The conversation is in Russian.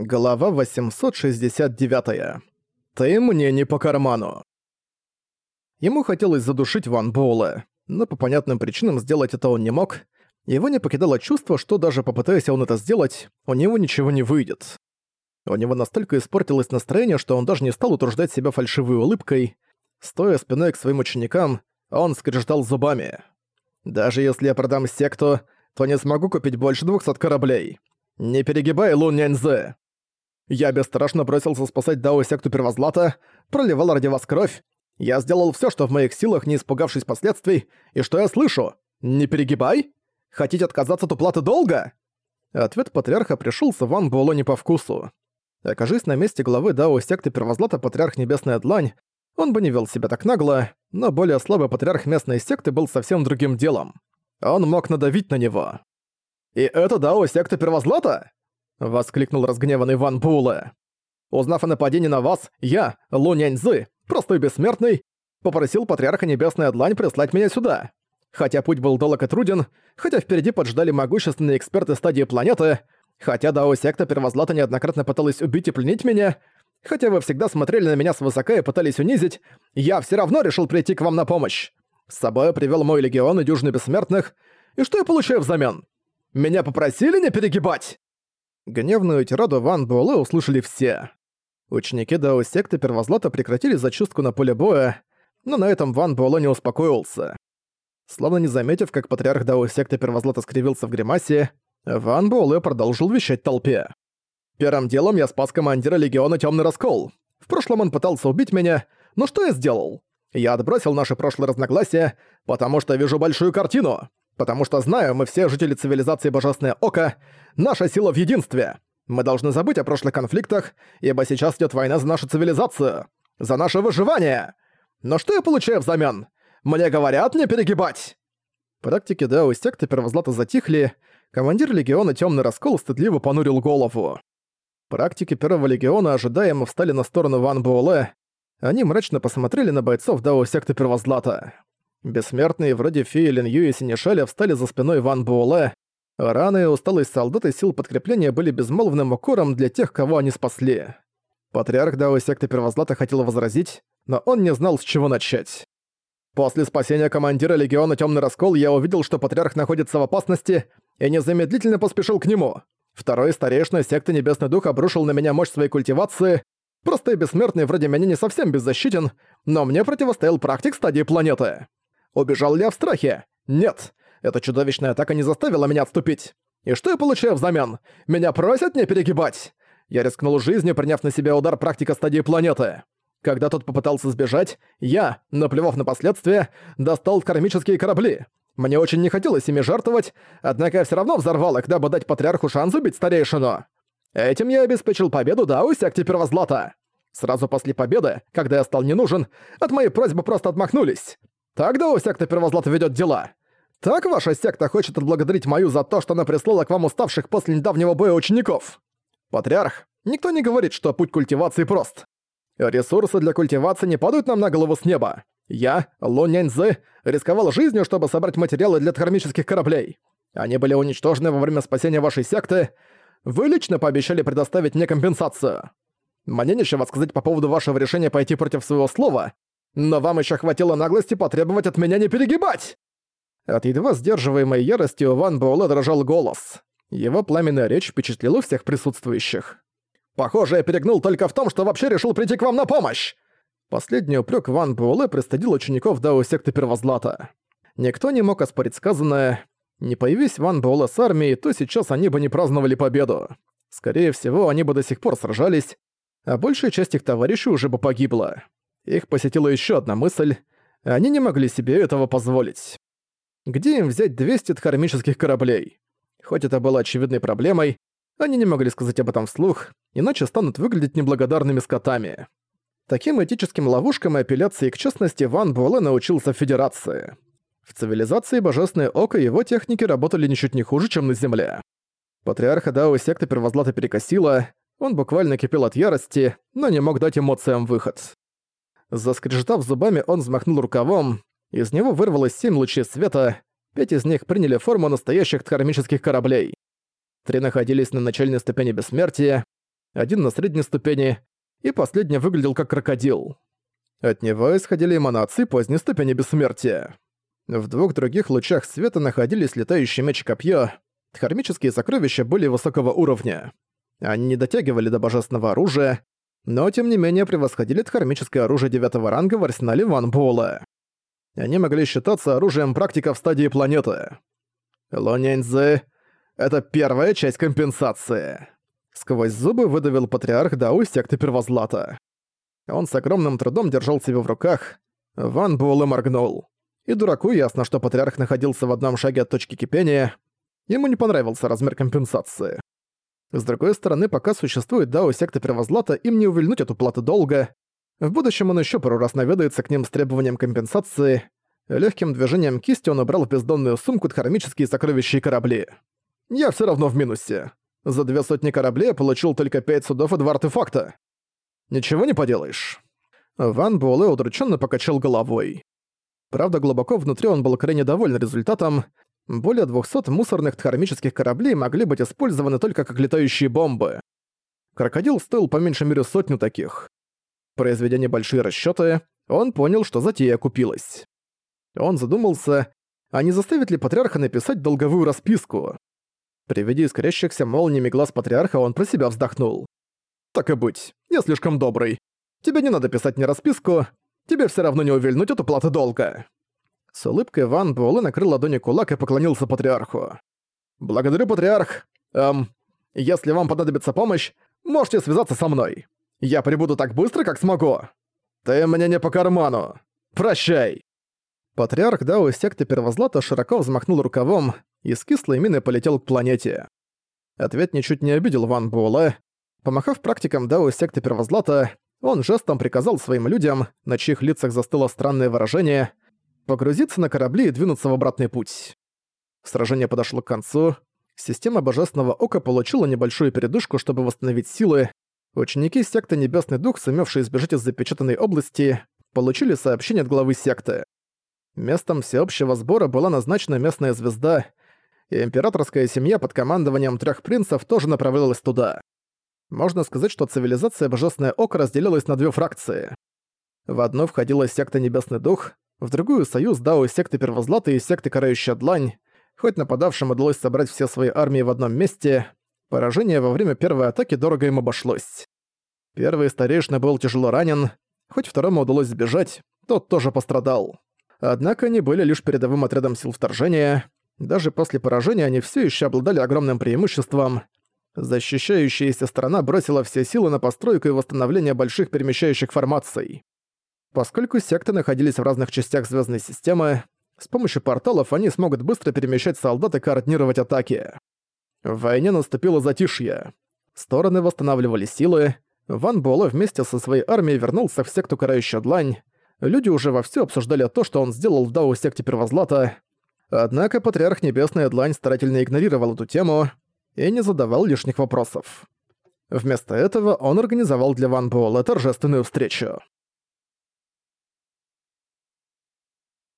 Глава 869. Ты мне не по карману. Ему хотелось задушить Ван Боула, но по понятным причинам сделать это он не мог. Его не покидало чувство, что даже попытаясь он это сделать, у него ничего не выйдет. У него настолько испортилось настроение, что он даже не стал утруждать себя фальшивой улыбкой. Стоя спиной к своим ученикам, он скрежетал зубами. «Даже если я продам секту, то не смогу купить больше двухсот кораблей. Не перегибай, Лун Няньзе!» Я бесстрашно бросился спасать Дао секту Первозлата, проливал ради вас кровь. Я сделал все, что в моих силах, не испугавшись последствий. И что я слышу? Не перегибай? Хотите отказаться от уплаты долга? Ответ патриарха пришелся Ван Буэлло не по вкусу. Окажись на месте главы Дао секты Первозлата Патриарх Небесная Длань, он бы не вел себя так нагло, но более слабый патриарх местной секты был совсем другим делом. Он мог надавить на него. «И это Дао секта Первозлата?» — воскликнул разгневанный Ван Буэлэ. «Узнав о нападении на вас, я, Лу Няньзы, простой бессмертный, попросил Патриарха Небесная Длань прислать меня сюда. Хотя путь был долг и труден, хотя впереди поджидали могущественные эксперты стадии планеты, хотя Дао Секта Первозлата неоднократно пыталась убить и пленить меня, хотя вы всегда смотрели на меня свысока и пытались унизить, я все равно решил прийти к вам на помощь. С собой привел мой легион и дюжины бессмертных, и что я получаю взамен? Меня попросили не перегибать!» Гневную тираду Ван Буэлэ услышали все. Ученики Дао секты Первозлата прекратили зачистку на поле боя, но на этом Ван Буэлэ не успокоился. Словно не заметив, как патриарх Дао секты Первозлата скривился в гримасе, Ван Буэлэ продолжил вещать толпе. «Первым делом я спас командира Легиона Тёмный Раскол. В прошлом он пытался убить меня, но что я сделал? Я отбросил наши прошлые разногласия, потому что вижу большую картину. Потому что знаю, мы все жители цивилизации Божественное Око, наша сила в единстве. Мы должны забыть о прошлых конфликтах, ибо сейчас идет война за нашу цивилизацию, за наше выживание. Но что я получаю взамен? Мне говорят не перегибать!» Практики Дао секты Первозлата затихли, командир Легиона Темный Раскол стыдливо понурил голову. Практики Первого Легиона ожидаемо встали на сторону Ван Буэлэ, они мрачно посмотрели на бойцов Дао секты Первозлата. Бессмертные вроде Фи, Лин Ю и Синишаля встали за спиной Ван Буэлэ. Раны и усталость солдат и сил подкрепления были безмолвным укором для тех, кого они спасли. Патриарх Дао секты Первозлата хотел возразить, но он не знал, с чего начать. После спасения командира Легиона Тёмный Раскол я увидел, что Патриарх находится в опасности, и незамедлительно поспешил к нему. Второй старейшина секты Небесный Дух обрушил на меня мощь своей культивации. Простой бессмертный вроде меня не совсем беззащитен, но мне противостоял практик стадии планеты. Убежал ли я в страхе? Нет. Эта чудовищная атака не заставила меня отступить. И что я получаю взамен? Меня просят не перегибать. Я рискнул жизнью, приняв на себя удар практика стадии планеты. Когда тот попытался сбежать, я, наплевав на последствия, достал кармические корабли. Мне очень не хотелось ими жертвовать, однако я всё равно взорвал их, дабы дать патриарху шанс убить старейшину. Этим я обеспечил победу Дау секте Первозлата. Сразу после победы, когда я стал не нужен, от моей просьбы просто отмахнулись. Так да у секты Первозлата ведёт дела. Так ваша секта хочет отблагодарить мою за то, что она прислала к вам уставших после недавнего боя учеников? Патриарх, никто не говорит, что путь культивации прост. Ресурсы для культивации не падают нам на голову с неба. Я, Лу Няньзы, рисковал жизнью, чтобы собрать материалы для термических кораблей. Они были уничтожены во время спасения вашей секты. Вы лично пообещали предоставить мне компенсацию. Мне нечего сказать по поводу вашего решения пойти против своего слова, но вам еще хватило наглости потребовать от меня не перегибать!» От едва сдерживаемой ярости у Ван Буэлэ дрожал голос. Его пламенная речь впечатлила всех присутствующих. «Похоже, я перегнул только в том, что вообще решил прийти к вам на помощь!» Последний упрек Ван Буэлэ пристыдил учеников Дао секты Первозлата. Никто не мог оспорить сказанное. Не появись Ван Буэлэ с армией, то сейчас они бы не праздновали победу. Скорее всего, они бы до сих пор сражались, а большая часть их товарищей уже бы погибла. Их посетила еще одна мысль. Они не могли себе этого позволить. Где им взять 200 кармических кораблей? Хоть это было очевидной проблемой, они не могли сказать об этом вслух, иначе станут выглядеть неблагодарными скотами. Таким этическим ловушкам и апелляцией к честности Ван Буэлэ научился в Федерации. В цивилизации Божественное Око его техники работали ничуть не хуже, чем на Земле. Патриарха Дао секты Первозлата перекосила, он буквально кипел от ярости, но не мог дать эмоциям выход. Заскрежетав зубами, он взмахнул рукавом. Из него вырвалось семь лучей света, пять из них приняли форму настоящих кармических кораблей. Три находились на начальной ступени бессмертия, один на средней ступени, и последний выглядел как крокодил. От него исходили эманации поздней ступени бессмертия. В двух других лучах света находились летающий меч и копье. Хармические сокровища были высокого уровня. Они не дотягивали до божественного оружия, но тем не менее превосходили дхармическое оружие девятого ранга в арсенале Ван Буэлла. Они могли считаться оружием практика в стадии планеты. Лоняньзы — это первая часть компенсации. Сквозь зубы выдавил патриарх Дау секты Первозлата. Он с огромным трудом держал себя в руках. Ван Буэлэ моргнул. И дураку ясно, что патриарх находился в одном шаге от точки кипения. Ему не понравился размер компенсации. С другой стороны, пока существует Дао секты Первозлата, им не увильнуть от уплаты долга. В будущем он еще пару раз наведается к ним с требованием компенсации. Легким движением кисти он убрал в бездонную сумку дхармические сокровища и корабли. Я все равно в минусе. За две сотни кораблей я получил только пять судов и два артефакта. Ничего не поделаешь. Ван Буэлэ удрученно покачал головой. Правда, глубоко внутри он был крайне доволен результатом, более 200 мусорных дхармических кораблей могли быть использованы только как летающие бомбы. Крокодил стоил по меньшей мере сотню таких. Произведя небольшие расчёты, он понял, что затея купилась. Он задумался, а не заставит ли патриарха написать долговую расписку. При виде искрящихся молниями глаз патриарха он про себя вздохнул. «Так и быть, я слишком добрый. Тебе не надо писать мне расписку, тебе все равно не увильнуть от уплаты долга». С улыбкой Ван Буэлэ накрыл ладони кулак и поклонился патриарху. «Благодарю, патриарх. Эм, если вам понадобится помощь, можете связаться со мной. Я прибуду так быстро, как смогу. Ты мне не по карману. Прощай!» Патриарх Дао секты Первозлата широко взмахнул рукавом и с кислой миной полетел к планете. Ответ ничуть не обидел Ван Буэлэ. Помахав практикам Дао секты Первозлата, он жестом приказал своим людям, на чьих лицах застыло странное выражение — погрузиться на корабли и двинуться в обратный путь. Сражение подошло к концу. Система Божественного Ока получила небольшую передышку, чтобы восстановить силы. Ученики секты Небесный Дух, сумевшие избежать из запечатанной области, получили сообщение от главы секты. Местом всеобщего сбора была назначена местная звезда, и императорская семья под командованием трех принцев тоже направлялась туда. Можно сказать, что цивилизация Божественное Око разделилась на две фракции. В одну входила секта Небесный Дух, в другую союз Дао секты Первозлата и секты Карающая Длань. Хоть нападавшим удалось собрать все свои армии в одном месте, поражение во время первой атаки дорого им обошлось. Первый старейшина был тяжело ранен, хоть второму удалось сбежать, тот тоже пострадал. Однако они были лишь передовым отрядом сил вторжения. Даже после поражения они все еще обладали огромным преимуществом. Защищающаяся страна бросила все силы на постройку и восстановление больших перемещающих формаций. Поскольку секты находились в разных частях звездной системы, с помощью порталов они смогут быстро перемещать солдат и координировать атаки. В войне наступило затишье. Стороны восстанавливали силы. Ван Буэлэ вместе со своей армией вернулся в секту Карающая Длань. Люди уже вовсю обсуждали то, что он сделал в Дау секте Первозлата. Однако Патриарх Небесная Длань старательно игнорировал эту тему и не задавал лишних вопросов. Вместо этого он организовал для Ван Буэлэ торжественную встречу.